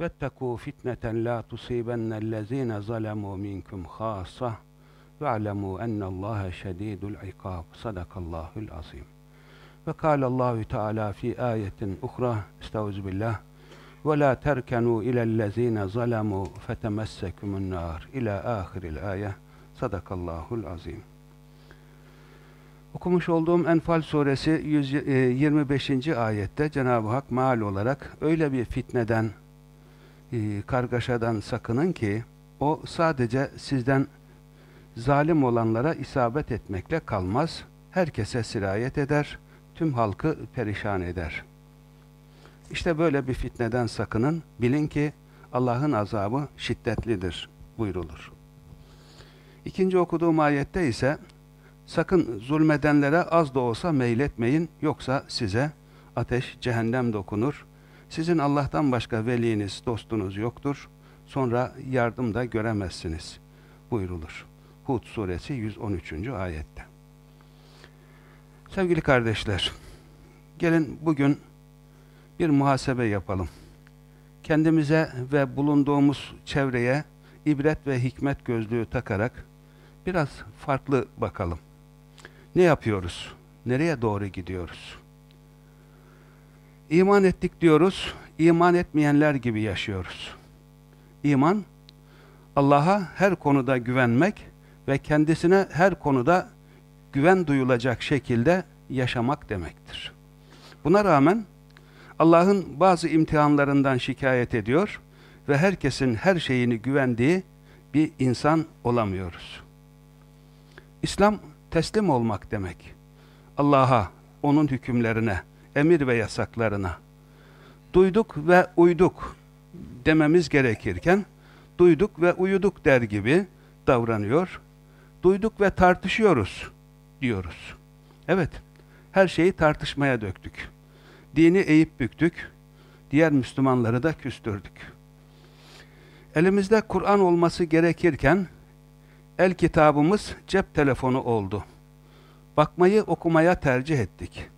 واتقوا فتنة لا تصيبن الذين ظلموا منكم خاصة واعلموا أن الله شديد العقاب صدق الله العظيم وقال الله تعالى في آية أخرى استعوذ بالله ولا تركنوا إلى الذين ظلموا فتمسكم النار إلى آخر الآية Sadakallahul azim. Okumuş olduğum Enfal suresi 125. ayette Cenab-ı Hak maal olarak öyle bir fitneden, e, kargaşadan sakının ki o sadece sizden zalim olanlara isabet etmekle kalmaz, herkese sirayet eder, tüm halkı perişan eder. İşte böyle bir fitneden sakının, bilin ki Allah'ın azabı şiddetlidir buyrulur. İkinci okuduğum ayette ise sakın zulmedenlere az da olsa meyletmeyin yoksa size ateş, cehennem dokunur. Sizin Allah'tan başka veliniz, dostunuz yoktur. Sonra yardım da göremezsiniz buyrulur. Hud suresi 113. ayette. Sevgili kardeşler, gelin bugün bir muhasebe yapalım. Kendimize ve bulunduğumuz çevreye ibret ve hikmet gözlüğü takarak biraz farklı bakalım. Ne yapıyoruz? Nereye doğru gidiyoruz? İman ettik diyoruz, iman etmeyenler gibi yaşıyoruz. İman, Allah'a her konuda güvenmek ve kendisine her konuda güven duyulacak şekilde yaşamak demektir. Buna rağmen Allah'ın bazı imtihanlarından şikayet ediyor ve herkesin her şeyini güvendiği bir insan olamıyoruz. İslam teslim olmak demek. Allah'a, onun hükümlerine, emir ve yasaklarına duyduk ve uyduk dememiz gerekirken duyduk ve uyuduk der gibi davranıyor. Duyduk ve tartışıyoruz diyoruz. Evet, her şeyi tartışmaya döktük. Dini eğip büktük, diğer Müslümanları da küstürdük. Elimizde Kur'an olması gerekirken el kitabımız cep telefonu oldu. Bakmayı okumaya tercih ettik.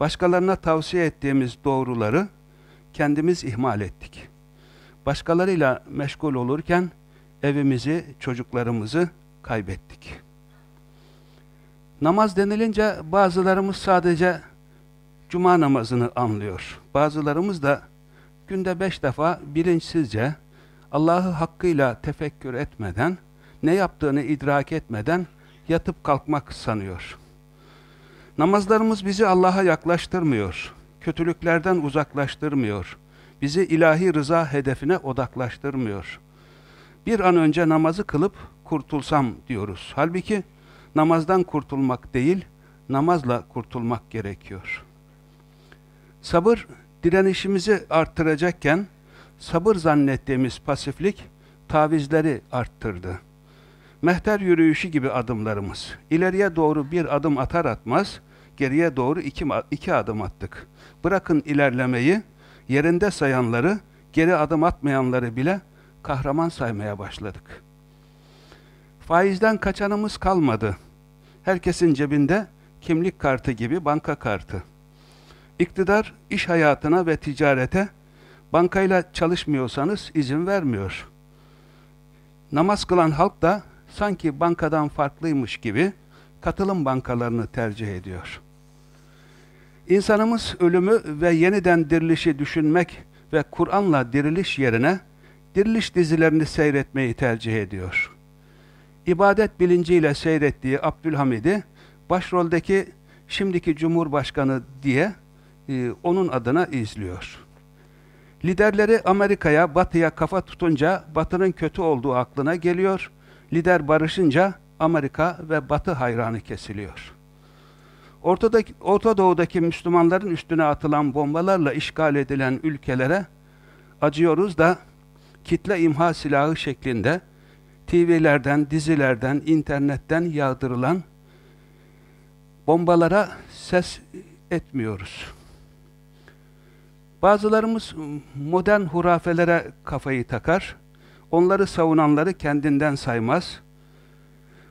Başkalarına tavsiye ettiğimiz doğruları kendimiz ihmal ettik. Başkalarıyla meşgul olurken evimizi, çocuklarımızı kaybettik. Namaz denilince bazılarımız sadece cuma namazını anlıyor. Bazılarımız da günde beş defa bilinçsizce Allah'ı hakkıyla tefekkür etmeden, ne yaptığını idrak etmeden yatıp kalkmak sanıyor. Namazlarımız bizi Allah'a yaklaştırmıyor, kötülüklerden uzaklaştırmıyor, bizi ilahi rıza hedefine odaklaştırmıyor. Bir an önce namazı kılıp kurtulsam diyoruz. Halbuki namazdan kurtulmak değil, namazla kurtulmak gerekiyor. Sabır, direnişimizi arttıracakken, sabır zannettiğimiz pasiflik, tavizleri arttırdı. Mehter yürüyüşü gibi adımlarımız. İleriye doğru bir adım atar atmaz, geriye doğru iki, iki adım attık. Bırakın ilerlemeyi, yerinde sayanları, geri adım atmayanları bile kahraman saymaya başladık. Faizden kaçanımız kalmadı. Herkesin cebinde kimlik kartı gibi banka kartı. İktidar iş hayatına ve ticarete bankayla çalışmıyorsanız izin vermiyor. Namaz kılan halk da sanki bankadan farklıymış gibi katılım bankalarını tercih ediyor. İnsanımız ölümü ve yeniden dirilişi düşünmek ve Kur'an'la diriliş yerine diriliş dizilerini seyretmeyi tercih ediyor. ibadet bilinciyle seyrettiği Abdülhamid'i başroldeki şimdiki Cumhurbaşkanı diye e, onun adına izliyor. Liderleri Amerika'ya, Batı'ya kafa tutunca Batı'nın kötü olduğu aklına geliyor. Lider barışınca Amerika ve Batı hayranı kesiliyor. Ortadaki, Orta Doğu'daki Müslümanların üstüne atılan bombalarla işgal edilen ülkelere acıyoruz da kitle imha silahı şeklinde TV'lerden, dizilerden, internetten yağdırılan bombalara ses etmiyoruz. Bazılarımız modern hurafelere kafayı takar, onları savunanları kendinden saymaz.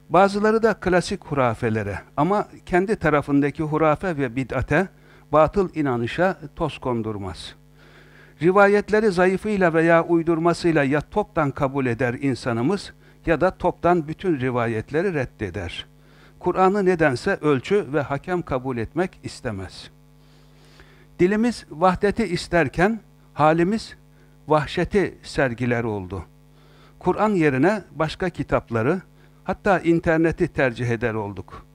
Bazıları da klasik hurafelere ama kendi tarafındaki hurafe ve bid'ate, batıl inanışa toz kondurmaz. Rivayetleri zayıfıyla veya uydurmasıyla ya toptan kabul eder insanımız ya da toptan bütün rivayetleri reddeder. Kur'an'ı nedense ölçü ve hakem kabul etmek istemez. Dilimiz vahdeti isterken halimiz vahşeti sergiler oldu. Kur'an yerine başka kitapları, hatta interneti tercih eder olduk.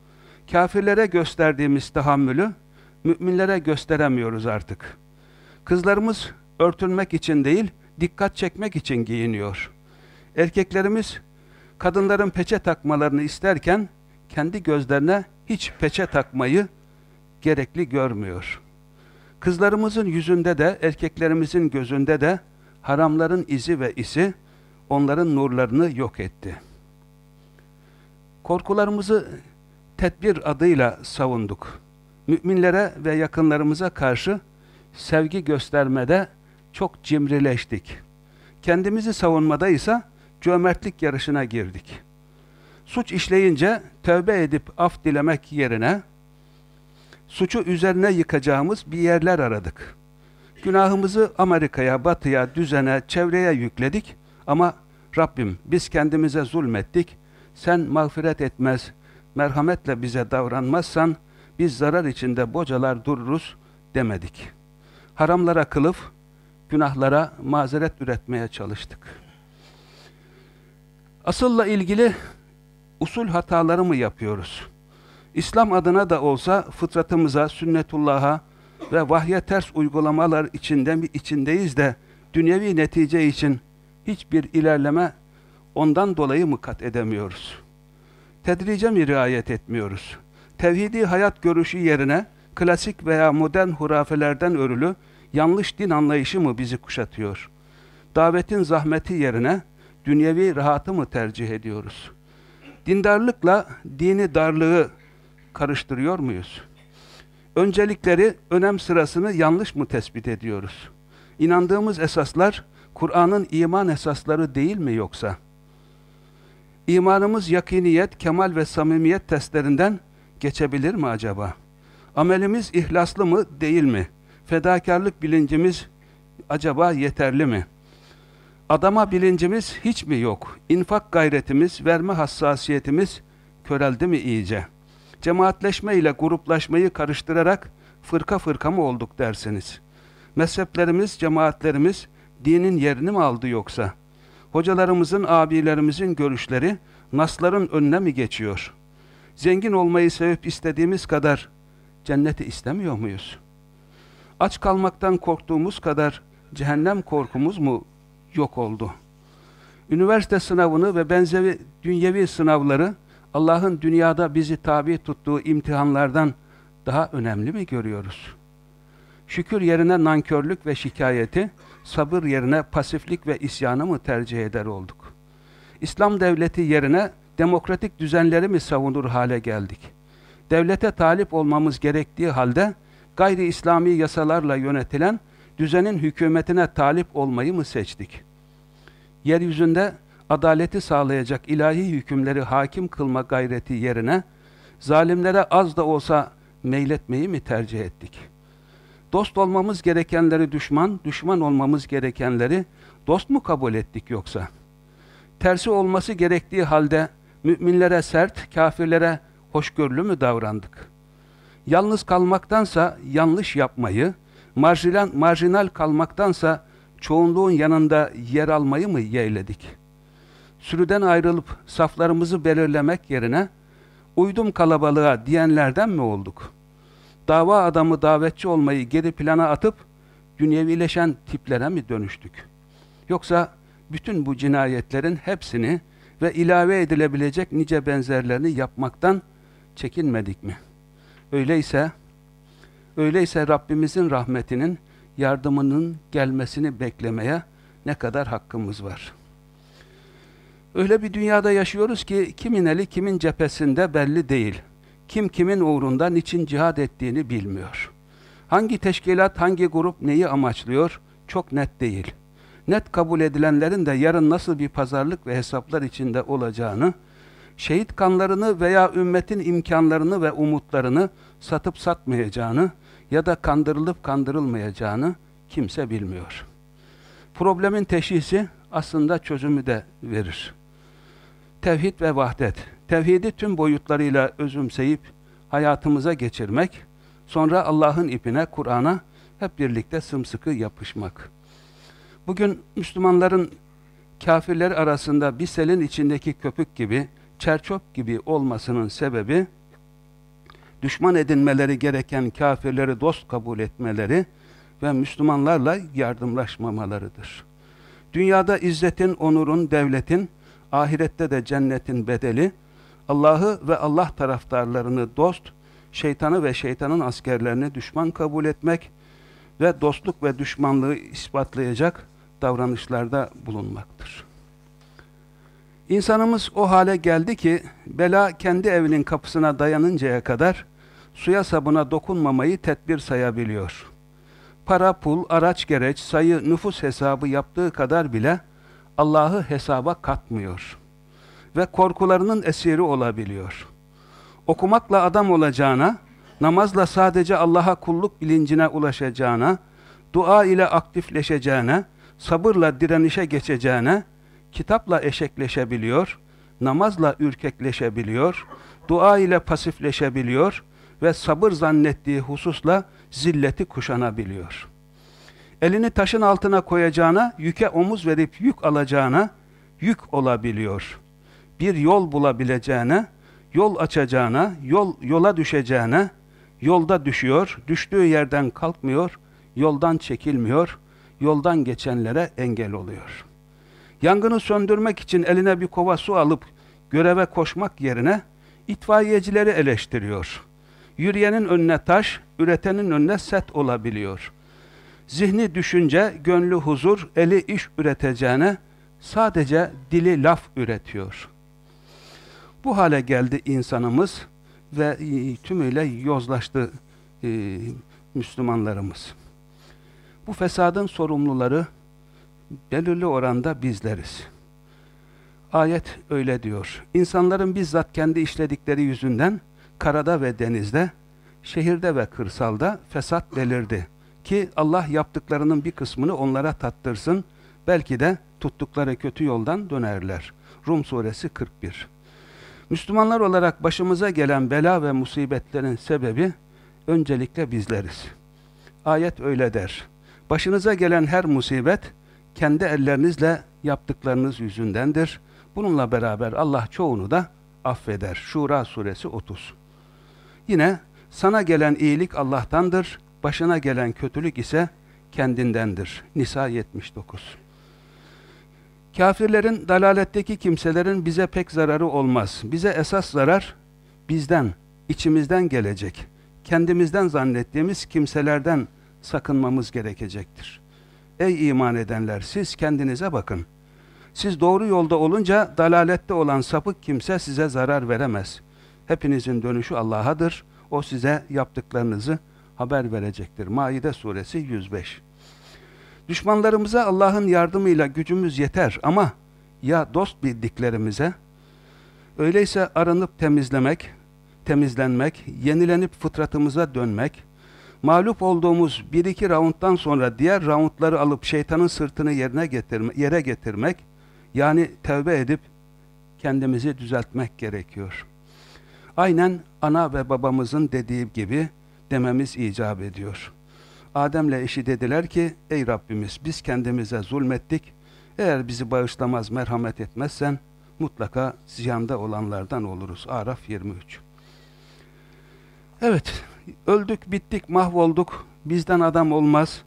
Kafirlere gösterdiğimiz tahammülü müminlere gösteremiyoruz artık. Kızlarımız örtünmek için değil, dikkat çekmek için giyiniyor. Erkeklerimiz kadınların peçe takmalarını isterken kendi gözlerine hiç peçe takmayı gerekli görmüyor. Kızlarımızın yüzünde de, erkeklerimizin gözünde de haramların izi ve isi onların nurlarını yok etti. Korkularımızı tedbir adıyla savunduk. Müminlere ve yakınlarımıza karşı sevgi göstermede çok cimrileştik. Kendimizi savunmada ise cömertlik yarışına girdik. Suç işleyince tövbe edip af dilemek yerine suçu üzerine yıkacağımız bir yerler aradık. Günahımızı Amerika'ya, batıya, düzene, çevreye yükledik ama Rabbim biz kendimize zulmettik, sen mağfiret etmez, merhametle bize davranmazsan biz zarar içinde bocalar dururuz demedik. Haramlara kılıf, günahlara mazeret üretmeye çalıştık. Asılla ilgili usul hataları mı yapıyoruz? İslam adına da olsa fıtratımıza, sünnetullah'a ve vahye ters uygulamalar içinde mi içindeyiz de dünyevi netice için hiçbir ilerleme ondan dolayı mı kat edemiyoruz? Tedrice mi riayet etmiyoruz? Tevhidi hayat görüşü yerine klasik veya modern hurafelerden örülü yanlış din anlayışı mı bizi kuşatıyor? Davetin zahmeti yerine dünyevi rahatı mı tercih ediyoruz? Dindarlıkla dini darlığı karıştırıyor muyuz? Öncelikleri, önem sırasını yanlış mı tespit ediyoruz? İnandığımız esaslar, Kur'an'ın iman esasları değil mi yoksa? İmanımız yakiniyet, kemal ve samimiyet testlerinden geçebilir mi acaba? Amelimiz ihlaslı mı, değil mi? Fedakarlık bilincimiz acaba yeterli mi? Adama bilincimiz hiç mi yok? İnfak gayretimiz, verme hassasiyetimiz köreldi mi iyice? Cemaatleşme ile gruplaşmayı karıştırarak fırka fırka mı olduk dersiniz? Mezheplerimiz, cemaatlerimiz dinin yerini mi aldı yoksa? Hocalarımızın, abilerimizin görüşleri nasların önüne mi geçiyor? Zengin olmayı sevip istediğimiz kadar cenneti istemiyor muyuz? Aç kalmaktan korktuğumuz kadar cehennem korkumuz mu yok oldu? Üniversite sınavını ve benzeri dünyevi sınavları Allah'ın dünyada bizi tabi tuttuğu imtihanlardan daha önemli mi görüyoruz? Şükür yerine nankörlük ve şikayeti, sabır yerine pasiflik ve isyanı mı tercih eder olduk? İslam devleti yerine demokratik düzenleri mi savunur hale geldik? Devlete talip olmamız gerektiği halde gayri İslami yasalarla yönetilen düzenin hükümetine talip olmayı mı seçtik? Yeryüzünde adaleti sağlayacak ilahi hükümleri hakim kılma gayreti yerine zalimlere az da olsa meyletmeyi mi tercih ettik? Dost olmamız gerekenleri düşman, düşman olmamız gerekenleri dost mu kabul ettik yoksa? Tersi olması gerektiği halde müminlere sert, kafirlere hoşgörülü mü davrandık? Yalnız kalmaktansa yanlış yapmayı, marjinal, marjinal kalmaktansa çoğunluğun yanında yer almayı mı yeğledik? sürüden ayrılıp saflarımızı belirlemek yerine uydum kalabalığa diyenlerden mi olduk? Dava adamı davetçi olmayı geri plana atıp dünyevileşen tiplere mi dönüştük? Yoksa bütün bu cinayetlerin hepsini ve ilave edilebilecek nice benzerlerini yapmaktan çekinmedik mi? Öyleyse, öyleyse Rabbimizin rahmetinin, yardımının gelmesini beklemeye ne kadar hakkımız var? Öyle bir dünyada yaşıyoruz ki kimin eli kimin cephesinde belli değil. Kim kimin uğrunda niçin cihad ettiğini bilmiyor. Hangi teşkilat, hangi grup neyi amaçlıyor çok net değil. Net kabul edilenlerin de yarın nasıl bir pazarlık ve hesaplar içinde olacağını, şehit kanlarını veya ümmetin imkanlarını ve umutlarını satıp satmayacağını ya da kandırılıp kandırılmayacağını kimse bilmiyor. Problemin teşhisi aslında çözümü de verir. Tevhid ve vahdet. Tevhidi tüm boyutlarıyla özümseyip hayatımıza geçirmek, sonra Allah'ın ipine, Kur'an'a hep birlikte sımsıkı yapışmak. Bugün Müslümanların kafirler arasında bir selin içindeki köpük gibi, çerçöp gibi olmasının sebebi, düşman edinmeleri gereken kafirleri dost kabul etmeleri ve Müslümanlarla yardımlaşmamalarıdır. Dünyada izzetin, onurun, devletin, ahirette de cennetin bedeli, Allah'ı ve Allah taraftarlarını dost, şeytanı ve şeytanın askerlerini düşman kabul etmek ve dostluk ve düşmanlığı ispatlayacak davranışlarda bulunmaktır. İnsanımız o hale geldi ki, bela kendi evinin kapısına dayanıncaya kadar suya sabuna dokunmamayı tedbir sayabiliyor. Para, pul, araç gereç, sayı, nüfus hesabı yaptığı kadar bile Allah'ı hesaba katmıyor. Ve korkularının esiri olabiliyor. Okumakla adam olacağına, namazla sadece Allah'a kulluk bilincine ulaşacağına, dua ile aktifleşeceğine, sabırla direnişe geçeceğine, kitapla eşekleşebiliyor, namazla ürkekleşebiliyor, dua ile pasifleşebiliyor ve sabır zannettiği hususla zilleti kuşanabiliyor. Elini taşın altına koyacağına, yüke omuz verip yük alacağına, yük olabiliyor. Bir yol bulabileceğine, yol açacağına, yol yola düşeceğine, yolda düşüyor, düştüğü yerden kalkmıyor, yoldan çekilmiyor, yoldan geçenlere engel oluyor. Yangını söndürmek için eline bir kova su alıp göreve koşmak yerine itfaiyecileri eleştiriyor. Yürüyenin önüne taş, üretenin önüne set olabiliyor. Zihni düşünce, gönlü huzur, eli iş üreteceğine sadece dili laf üretiyor. Bu hale geldi insanımız ve e, tümüyle yozlaştı e, Müslümanlarımız. Bu fesadın sorumluları belirli oranda bizleriz. Ayet öyle diyor. İnsanların bizzat kendi işledikleri yüzünden karada ve denizde, şehirde ve kırsalda fesat belirdi. Ki Allah yaptıklarının bir kısmını onlara tattırsın, belki de tuttukları kötü yoldan dönerler. Rum suresi 41 Müslümanlar olarak başımıza gelen bela ve musibetlerin sebebi öncelikle bizleriz. Ayet öyle der. Başınıza gelen her musibet kendi ellerinizle yaptıklarınız yüzündendir. Bununla beraber Allah çoğunu da affeder. Şura suresi 30. Yine sana gelen iyilik Allah'tandır, başına gelen kötülük ise kendindendir. Nisa 79. Kafirlerin, dalaletteki kimselerin bize pek zararı olmaz. Bize esas zarar bizden, içimizden gelecek. Kendimizden zannettiğimiz kimselerden sakınmamız gerekecektir. Ey iman edenler siz kendinize bakın. Siz doğru yolda olunca dalalette olan sapık kimse size zarar veremez. Hepinizin dönüşü Allah'adır. O size yaptıklarınızı haber verecektir. Maide suresi 105 Düşmanlarımıza Allah'ın yardımıyla gücümüz yeter ama ya dost bildiklerimize? Öyleyse aranıp temizlemek, temizlenmek, yenilenip fıtratımıza dönmek, mağlup olduğumuz bir iki raunddan sonra diğer raundları alıp şeytanın sırtını yerine getirme, yere getirmek, yani tevbe edip kendimizi düzeltmek gerekiyor. Aynen ana ve babamızın dediği gibi dememiz icap ediyor. Adem'le eşi dediler ki, ey Rabbimiz biz kendimize zulmettik, eğer bizi bağışlamaz, merhamet etmezsen mutlaka ziyanda olanlardan oluruz. Araf 23. Evet, öldük, bittik, mahvolduk, bizden adam olmaz.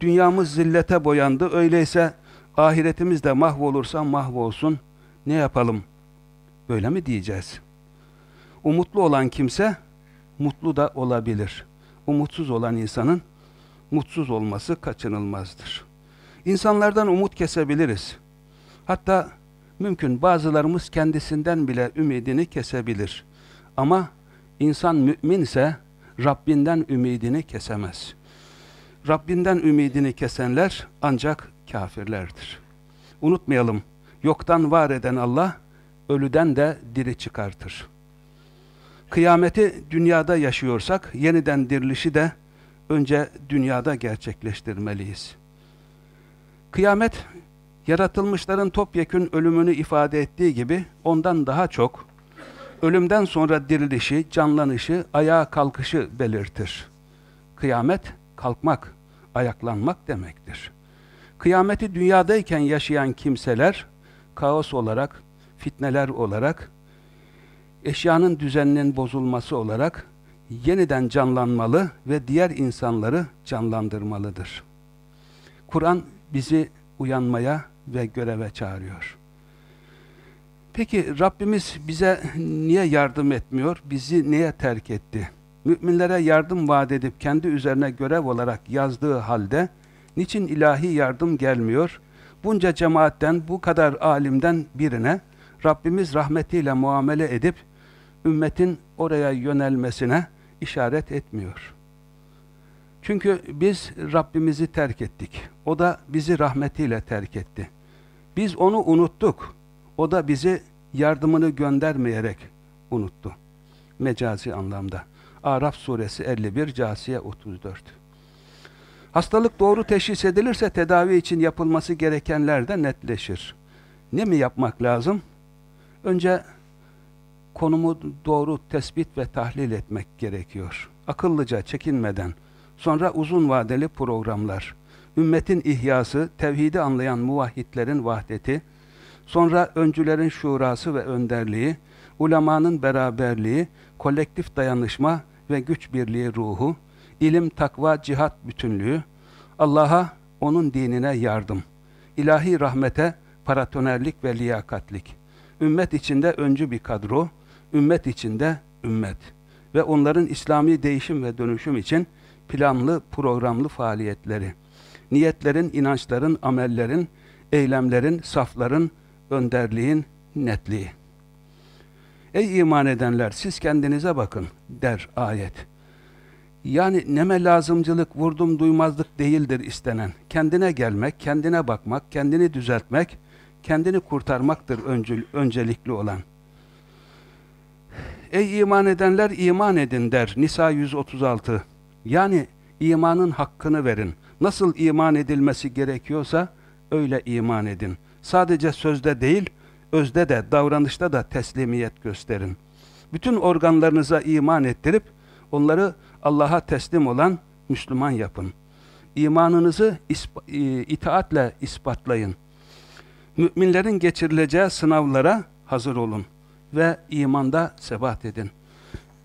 Dünyamız zillete boyandı, öyleyse ahiretimiz de mahvolursa mahvolsun. Ne yapalım? Böyle mi diyeceğiz? Umutlu olan kimse mutlu da olabilir. Umutsuz olan insanın mutsuz olması kaçınılmazdır. İnsanlardan umut kesebiliriz. Hatta mümkün bazılarımız kendisinden bile ümidini kesebilir. Ama insan müminse Rabbinden ümidini kesemez. Rabbinden ümidini kesenler ancak kafirlerdir. Unutmayalım, yoktan var eden Allah, ölüden de diri çıkartır. Kıyameti dünyada yaşıyorsak, yeniden dirilişi de önce dünyada gerçekleştirmeliyiz. Kıyamet, yaratılmışların topyekün ölümünü ifade ettiği gibi, ondan daha çok, ölümden sonra dirilişi, canlanışı, ayağa kalkışı belirtir. Kıyamet, kalkmak, ayaklanmak demektir. Kıyameti dünyadayken yaşayan kimseler, kaos olarak, fitneler olarak, eşyanın düzeninin bozulması olarak yeniden canlanmalı ve diğer insanları canlandırmalıdır. Kur'an bizi uyanmaya ve göreve çağırıyor. Peki Rabbimiz bize niye yardım etmiyor? Bizi niye terk etti? Müminlere yardım vaat edip kendi üzerine görev olarak yazdığı halde niçin ilahi yardım gelmiyor? Bunca cemaatten, bu kadar alimden birine Rabbimiz rahmetiyle muamele edip ümmetin oraya yönelmesine işaret etmiyor. Çünkü biz Rabbimizi terk ettik. O da bizi rahmetiyle terk etti. Biz onu unuttuk. O da bizi yardımını göndermeyerek unuttu. Mecazi anlamda. Araf suresi 51, Casiye 34. Hastalık doğru teşhis edilirse tedavi için yapılması gerekenler de netleşir. Ne mi yapmak lazım? Önce konumu doğru tespit ve tahlil etmek gerekiyor. Akıllıca, çekinmeden. Sonra uzun vadeli programlar. Ümmetin ihyası, tevhidi anlayan muvahhidlerin vahdeti, sonra öncülerin şurası ve önderliği, ulemanın beraberliği, kolektif dayanışma ve güç birliği ruhu, ilim, takva, cihat bütünlüğü, Allah'a, onun dinine yardım, ilahi rahmete paratonerlik ve liyakatlik, ümmet içinde öncü bir kadro, ümmet içinde ümmet ve onların İslami değişim ve dönüşüm için planlı, programlı faaliyetleri, niyetlerin, inançların, amellerin, eylemlerin, safların, önderliğin netliği. Ey iman edenler siz kendinize bakın der ayet. Yani neme lazımcılık, vurdum duymazlık değildir istenen. Kendine gelmek, kendine bakmak, kendini düzeltmek, kendini kurtarmaktır öncül, öncelikli olan. Ey iman edenler iman edin der Nisa 136. Yani imanın hakkını verin. Nasıl iman edilmesi gerekiyorsa öyle iman edin. Sadece sözde değil, özde de, davranışta da teslimiyet gösterin. Bütün organlarınıza iman ettirip onları Allah'a teslim olan Müslüman yapın. İmanınızı isp itaatle ispatlayın. Müminlerin geçirileceği sınavlara hazır olun ve imanda sebat edin.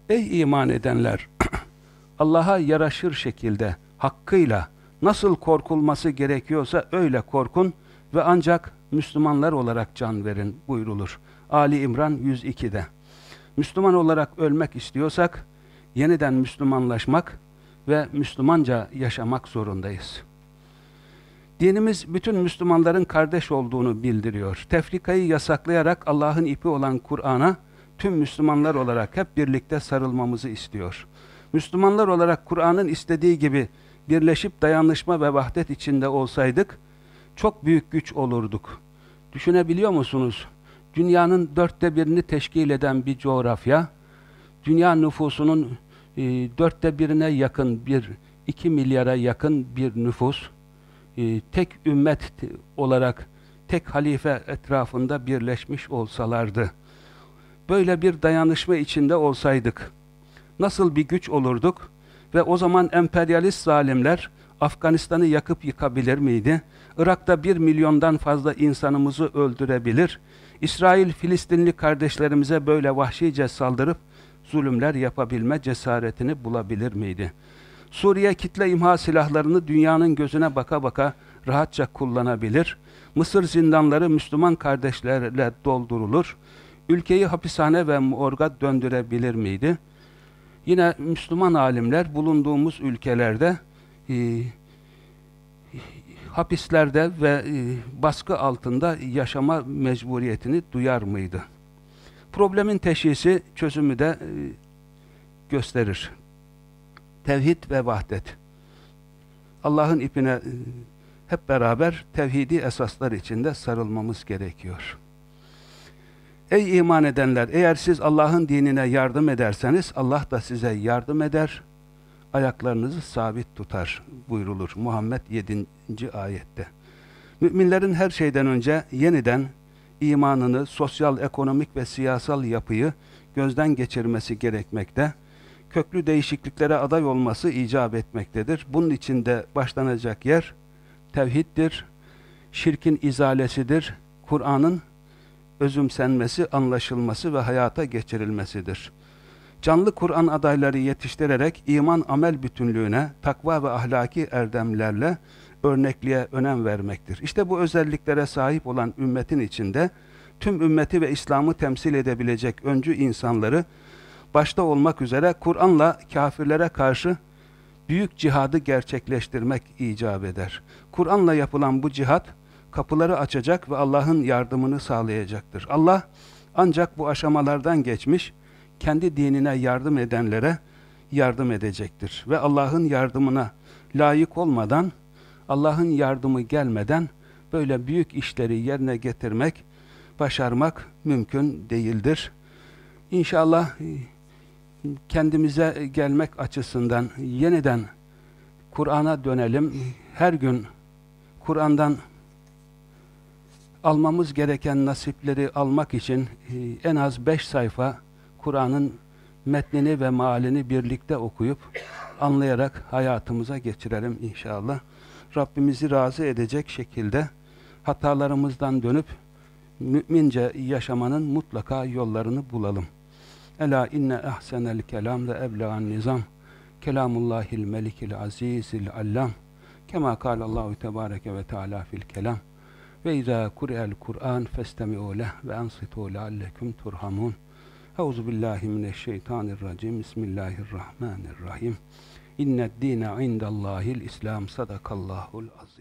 Ey iman edenler! Allah'a yaraşır şekilde, hakkıyla, nasıl korkulması gerekiyorsa öyle korkun ve ancak Müslümanlar olarak can verin buyrulur. Ali İmran 102'de. Müslüman olarak ölmek istiyorsak, yeniden Müslümanlaşmak ve Müslümanca yaşamak zorundayız. Dinimiz bütün Müslümanların kardeş olduğunu bildiriyor. Tefrikayı yasaklayarak Allah'ın ipi olan Kur'an'a tüm Müslümanlar olarak hep birlikte sarılmamızı istiyor. Müslümanlar olarak Kur'an'ın istediği gibi birleşip dayanışma ve vahdet içinde olsaydık, çok büyük güç olurduk. Düşünebiliyor musunuz? Dünyanın dörtte birini teşkil eden bir coğrafya, dünya nüfusunun e, dörtte birine yakın bir, iki milyara yakın bir nüfus, e, tek ümmet olarak tek halife etrafında birleşmiş olsalardı, böyle bir dayanışma içinde olsaydık, nasıl bir güç olurduk ve o zaman emperyalist zalimler Afganistan'ı yakıp yıkabilir miydi? Irak'ta bir milyondan fazla insanımızı öldürebilir, İsrail Filistinli kardeşlerimize böyle vahşice saldırıp zulümler yapabilme cesaretini bulabilir miydi? Suriye kitle imha silahlarını dünyanın gözüne baka baka rahatça kullanabilir. Mısır zindanları Müslüman kardeşlerle doldurulur. Ülkeyi hapishane ve morga döndürebilir miydi? Yine Müslüman alimler bulunduğumuz ülkelerde e, hapislerde ve e, baskı altında yaşama mecburiyetini duyar mıydı? Problemin teşhisi çözümü de e, gösterir. Tevhid ve vahdet. Allah'ın ipine e, hep beraber tevhidi esaslar içinde sarılmamız gerekiyor. Ey iman edenler! Eğer siz Allah'ın dinine yardım ederseniz Allah da size yardım eder, ayaklarınızı sabit tutar buyrulur Muhammed 7. ayette. Müminlerin her şeyden önce yeniden imanını, sosyal, ekonomik ve siyasal yapıyı gözden geçirmesi gerekmekte. Köklü değişikliklere aday olması icap etmektedir. Bunun için de başlanacak yer tevhiddir, şirkin izalesidir, Kur'an'ın özümsenmesi, anlaşılması ve hayata geçirilmesidir. Canlı Kur'an adayları yetiştirerek iman amel bütünlüğüne, takva ve ahlaki erdemlerle örnekliğe önem vermektir. İşte bu özelliklere sahip olan ümmetin içinde tüm ümmeti ve İslam'ı temsil edebilecek öncü insanları başta olmak üzere Kur'an'la kafirlere karşı büyük cihadı gerçekleştirmek icap eder. Kur'an'la yapılan bu cihat kapıları açacak ve Allah'ın yardımını sağlayacaktır. Allah ancak bu aşamalardan geçmiş, kendi dinine yardım edenlere yardım edecektir. Ve Allah'ın yardımına layık olmadan, Allah'ın yardımı gelmeden böyle büyük işleri yerine getirmek, başarmak mümkün değildir. İnşallah kendimize gelmek açısından yeniden Kur'an'a dönelim. Her gün Kur'an'dan almamız gereken nasipleri almak için e, en az beş sayfa Kur'an'ın metnini ve mealini birlikte okuyup anlayarak hayatımıza geçirelim inşallah. Rabbimizi razı edecek şekilde hatalarımızdan dönüp mümince yaşamanın mutlaka yollarını bulalım. Ela inne ahsenel kelam ve eblegan nizam. Kelamullahil melikil azizil allam. Kema kâlallahu tebâreke ve teâlâ fil kelam. Ve izâ kure'el Kur'an festemi'û leh ve ansitû leallekum turhamun Euzu billahi mineşşeytanirracim Bismillahirrahmanirrahim. İnned dîne indallâhil İslam. Sadakallahul azîm